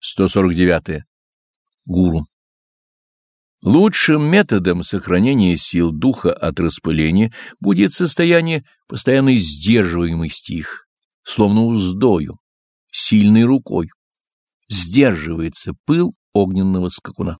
149. -е. Гуру. Лучшим методом сохранения сил духа от распыления будет состояние постоянной сдерживаемости их, словно уздою, сильной рукой. Сдерживается пыл огненного скакуна.